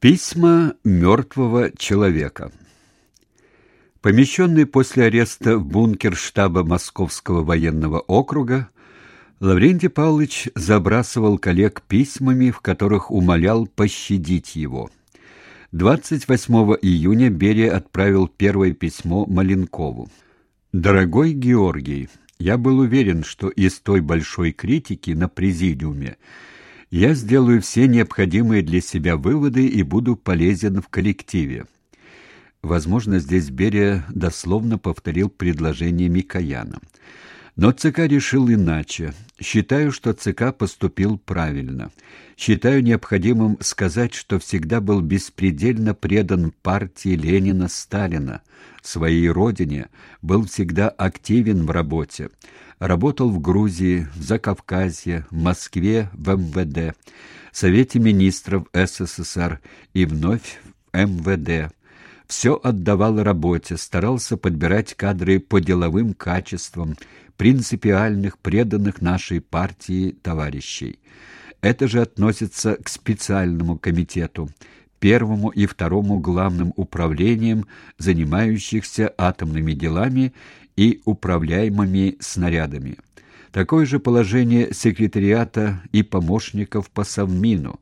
Письма мертвого человека. Помещенный после ареста в бункер штаба Московского военного округа, Лаврентий Павлович забрасывал коллег письмами, в которых умолял пощадить его. 28 июня Берия отправил первое письмо Маленкову. «Дорогой Георгий, я был уверен, что из той большой критики на президиуме я сделаю все необходимые для себя выводы и буду полезен в коллективе. Возможно, здесь Берия дословно повторил предложение Микояна. Но ЦК решил иначе. Считаю, что ЦК поступил правильно. Считаю необходимым сказать, что всегда был беспредельно предан партии Ленина-Сталина, своей родине, был всегда активен в работе. Работал в Грузии, в Закавказье, в Москве, в МВД, Совете министров СССР и вновь в МВД. Все отдавал работе, старался подбирать кадры по деловым качествам, принципиальных, преданных нашей партии товарищей. Это же относится к специальному комитету, первому и второму главным управлениям, занимающихся атомными делами и управляемыми снарядами. Такое же положение секретариата и помощников по Совмину.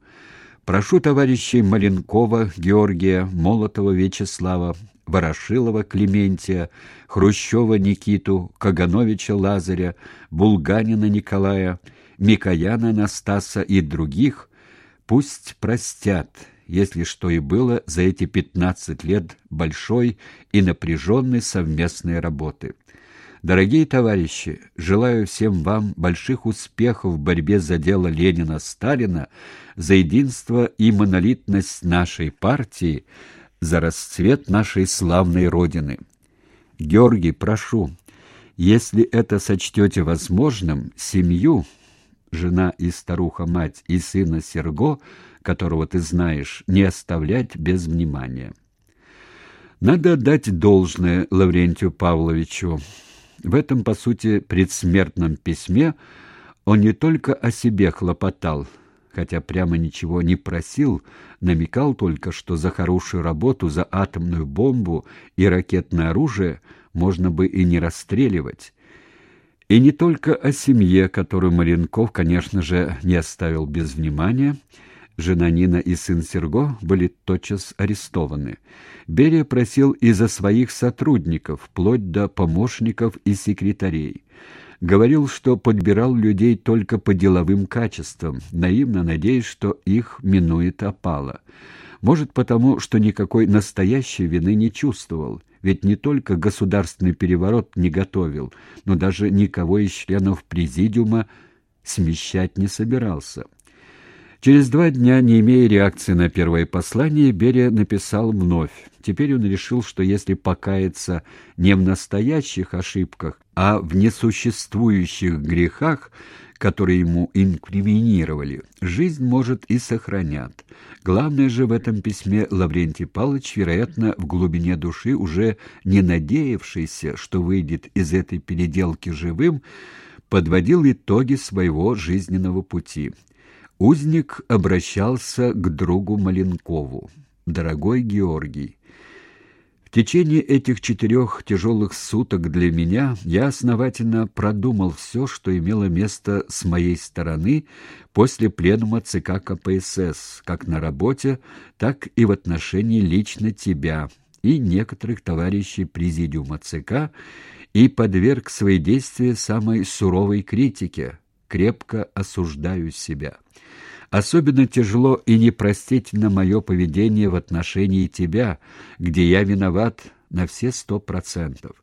Прошу товарищей Маленкова, Георгия, Молотова Вячеслава, Ворошилова Клементия, Хрущева Никиту, Кагановича Лазаря, Булганина Николая, Микояна Анастаса и других пусть простят, если что и было за эти 15 лет большой и напряженной совместной работы. Дорогие товарищи, желаю всем вам больших успехов в борьбе за дело Ленина-Сталина, за единство и монолитность нашей партии, за расцвет нашей славной Родины. Георгий, прошу, если это сочтете возможным, семью, жена и старуха-мать и сына Серго, которого ты знаешь, не оставлять без внимания. Надо отдать должное Лаврентию Павловичу. В этом, по сути, предсмертном письме он не только о себе хлопотал, хотя прямо ничего не просил, намекал только, что за хорошую работу, за атомную бомбу и ракетное оружие можно бы и не расстреливать. И не только о семье, которую Маренков, конечно же, не оставил без внимания, Жена Нина и сын Серго были тотчас арестованы. Берия просил и за своих сотрудников, вплоть до помощников и секретарей. Говорил, что подбирал людей только по деловым качествам, наивно надеясь, что их минует опала. Может, потому, что никакой настоящей вины не чувствовал, ведь не только государственный переворот не готовил, но даже никого из членов президиума смещать не собирался. Через два дня, не имея реакции на первое послание, Берия написал вновь. Теперь он решил, что если покаяться не в настоящих ошибках, а в несуществующих грехах, которые ему инкриминировали, жизнь, может, и сохранят. Главное же в этом письме Лаврентий Павлович, вероятно, в глубине души, уже не надеявшийся, что выйдет из этой переделки живым, подводил итоги своего жизненного пути. Узник обращался к другу Маленкову. «Дорогой Георгий, в течение этих четырех тяжелых суток для меня я основательно продумал все, что имело место с моей стороны после пленума ЦК КПСС, как на работе, так и в отношении лично тебя и некоторых товарищей Президиума ЦК, и подверг свои действия самой суровой критике, крепко осуждаю себя. Особенно тяжело и непростительно мое поведение в отношении тебя, где я виноват на все сто процентов.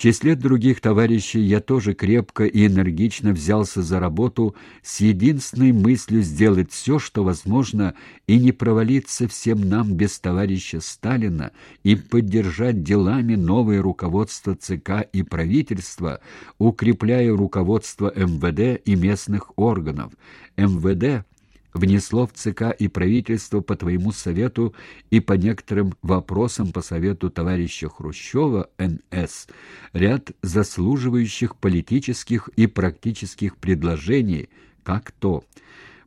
В числе других товарищей я тоже крепко и энергично взялся за работу с единственной мыслью сделать все, что возможно, и не провалиться всем нам без товарища Сталина, и поддержать делами новое руководство ЦК и правительства, укрепляя руководство МВД и местных органов. МВД внесло в ЦК и правительство по твоему совету и по некоторым вопросам по совету товарища Хрущева НС ряд заслуживающих политических и практических предложений, как то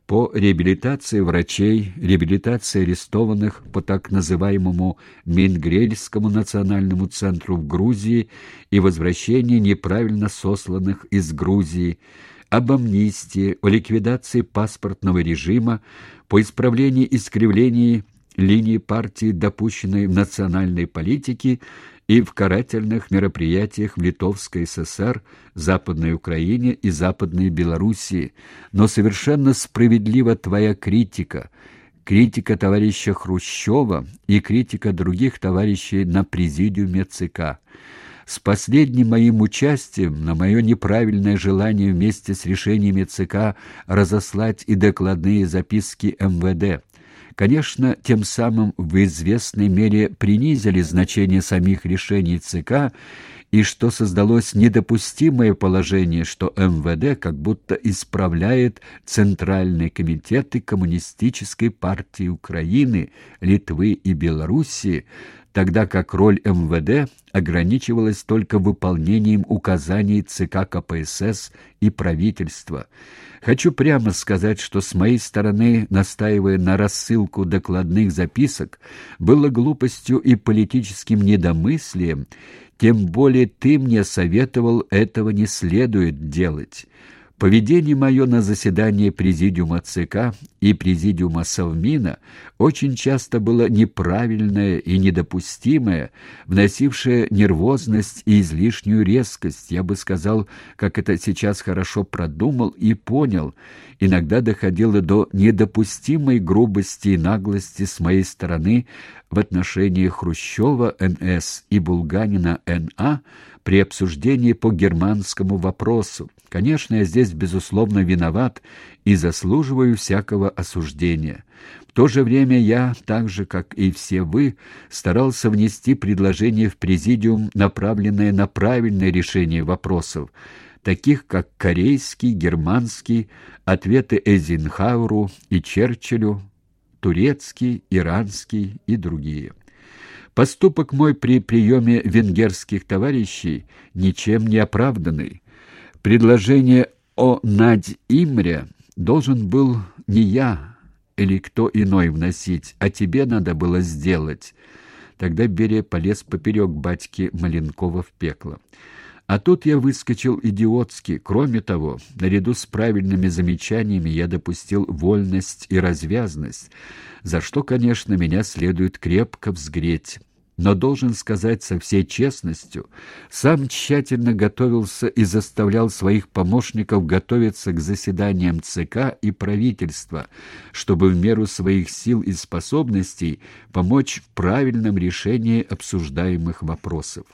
по реабилитации врачей, реабилитации арестованных по так называемому Мингрельскому национальному центру в Грузии и возвращении неправильно сосланных из Грузии, об амнистии, о ликвидации паспортного режима, по исправлению искривлений линии партии, допущенной в национальной политике, и в карательных мероприятиях в Литовской ССР, Западной Украине и Западной Белоруссии, но совершенно справедлива твоя критика, критика товарища Хрущева и критика других товарищей на президиуме ЦК. С последним моим участием на мое неправильное желание вместе с решениями ЦК разослать и докладные записки МВД – конечно, тем самым в известной мере принизили значение самих решений ЦК и что создалось недопустимое положение, что МВД как будто исправляет центральные комитеты Коммунистической партии Украины, Литвы и Белоруссии, тогда как роль МВД ограничивалась только выполнением указаний ЦК КПСС и правительства. Хочу прямо сказать, что с моей стороны, настаивая на рассылку докладных записок, было глупостью и политическим недомыслием, тем более ты мне советовал этого не следует делать. Поведение мое на заседании Президиума ЦК и Президиума Совмина очень часто было неправильное и недопустимое, вносившее нервозность и излишнюю резкость, я бы сказал, как это сейчас хорошо продумал и понял, иногда доходило до недопустимой грубости и наглости с моей стороны в отношении Хрущева НС и Булганина НА при обсуждении по германскому вопросу. Конечно, я здесь, безусловно, виноват и заслуживаю всякого осуждения. В то же время я, так же, как и все вы, старался внести предложение в Президиум, направленное на правильное решение вопросов, таких как корейский, германский, ответы Эйзенхауэру и Черчиллю, турецкий, иранский и другие. Поступок мой при приеме венгерских товарищей ничем не оправданный. Предложение о Надь Имре должен был не я или кто иной вносить, а тебе надо было сделать. Тогда Берия полез поперек батьки Маленкова в пекло. А тут я выскочил идиотски. Кроме того, наряду с правильными замечаниями я допустил вольность и развязность, за что, конечно, меня следует крепко взгреть но должен сказать со всей честностью, сам тщательно готовился и заставлял своих помощников готовиться к заседаниям ЦК и правительства, чтобы в меру своих сил и способностей помочь в правильном решении обсуждаемых вопросов.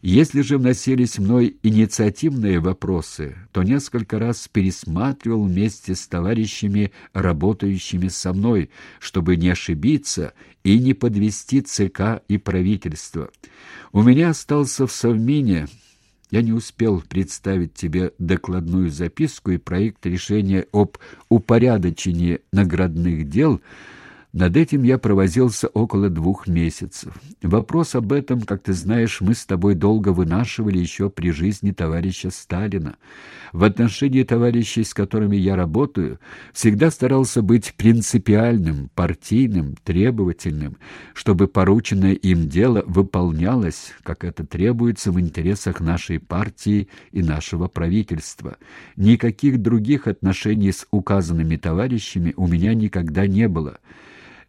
Если же вносились мной инициативные вопросы, то несколько раз пересматривал вместе с товарищами, работающими со мной, чтобы не ошибиться и не подвести ЦК и правительство. У меня остался в Совмине я не успел представить тебе докладную записку и проект решения об упорядочении наградных дел – над этим я провозился около двух месяцев. Вопрос об этом, как ты знаешь, мы с тобой долго вынашивали еще при жизни товарища Сталина. В отношении товарищей, с которыми я работаю, всегда старался быть принципиальным, партийным, требовательным, чтобы порученное им дело выполнялось, как это требуется в интересах нашей партии и нашего правительства. Никаких других отношений с указанными товарищами у меня никогда не было.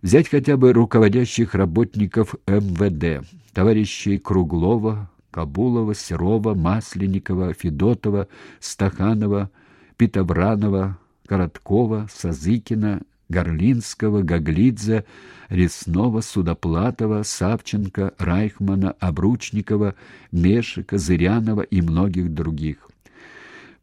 Взять хотя бы руководящих работников МВД, товарищей Круглова, Кабулова, Серова, Масленникова, Федотова, Стаханова, Питобранова, Короткова, Сазыкина, Горлинского, Гаглидзе, Реснова, Судоплатова, Савченко, Райхмана, Обручникова, Мешика, Зырянова и многих других.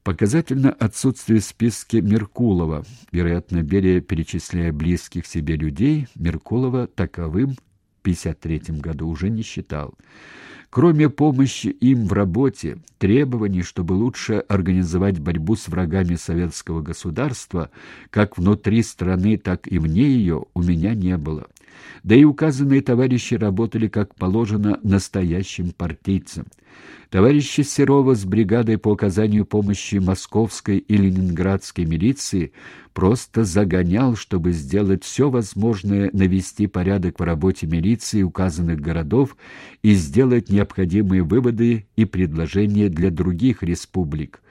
Показательно отсутствие в списке Меркулова. Вероятно, Берия, перечисляя близких себе людей, Меркулова таковым в 1953 году уже не считал. Кроме помощи им в работе, требований, чтобы лучше организовать борьбу с врагами советского государства, как внутри страны, так и вне ее, у меня не было. Да и указанные товарищи работали, как положено, настоящим партийцам. Товарища Серова с бригадой по оказанию помощи московской и ленинградской милиции просто загонял, чтобы сделать все возможное навести порядок в работе милиции указанных городов и сделать необходимые выводы и предложения для других республик